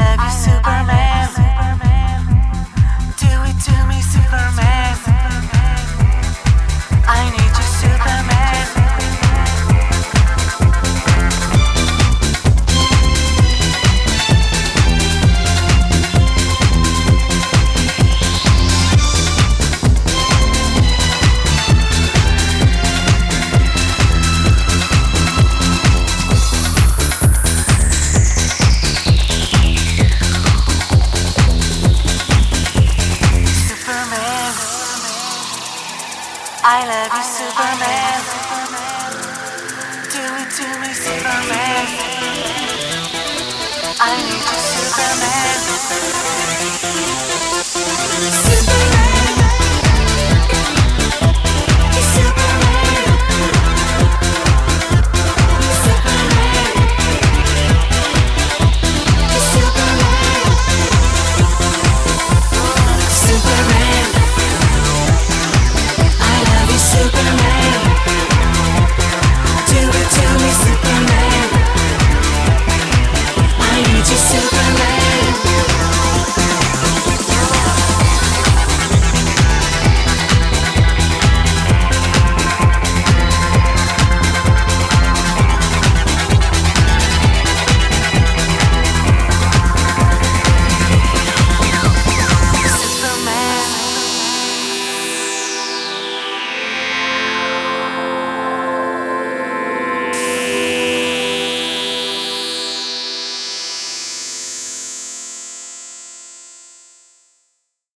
I love you, Superman. Do it to me, Superman. I need you, Superman. Superman.